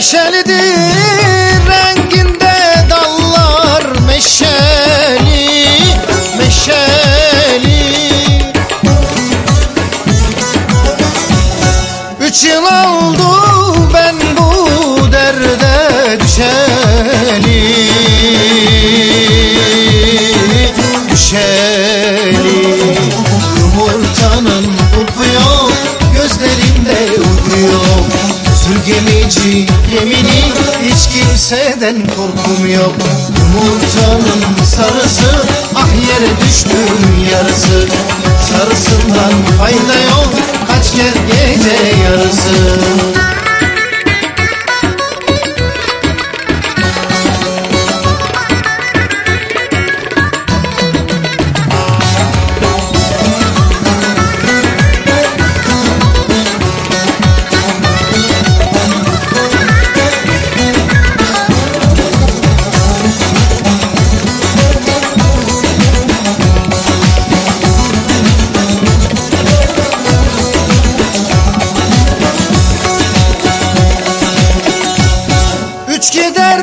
neşelidir. Sürgemici gemini Hiç kimseden korkum yok. Yumurtanın sarısı Ah yere düştüm yarısı. Sarısından fayda yok Kaç gel gece yarısı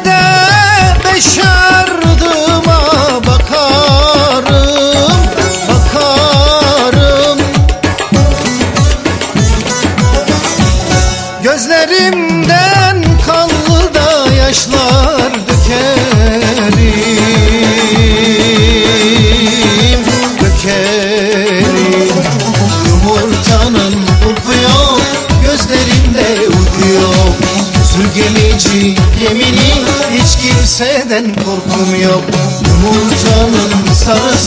de beş yardıma bakarım, bakarım. Gözlerimden kanlı da yaşlar dökerim, dökerim. Yumurtanın kulpu yok, gözlerimde uyku yok hiç kimseden korkum yok. Yumurtanın sarısı ah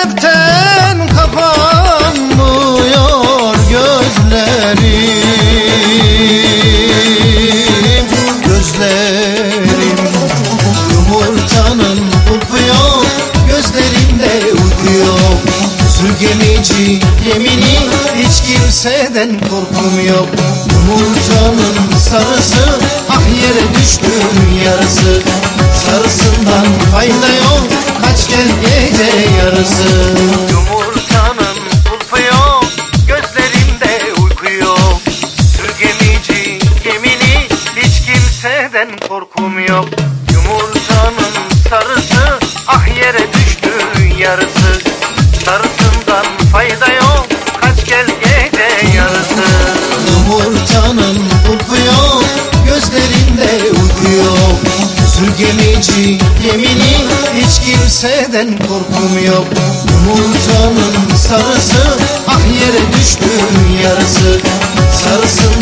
Bu sebepten kapanmıyor gözlerim, gözlerim Yumurtanın kulpu yok, gözlerimde uyku yok Sürgemici gemini hiç kimseden korkum yok. Yumurtanın sarısı ah yarısı Yumurtanın kulpu yok, gözlerimde uyku yok. Sürgemici gemini hiç kimseden korkum yok. Yumurtanın sarısı ah yere düştü yarısı. Sarısından kimseden korkum yok. Yumurtanın sarısı Ah yere düştüm yarısı. Sarısından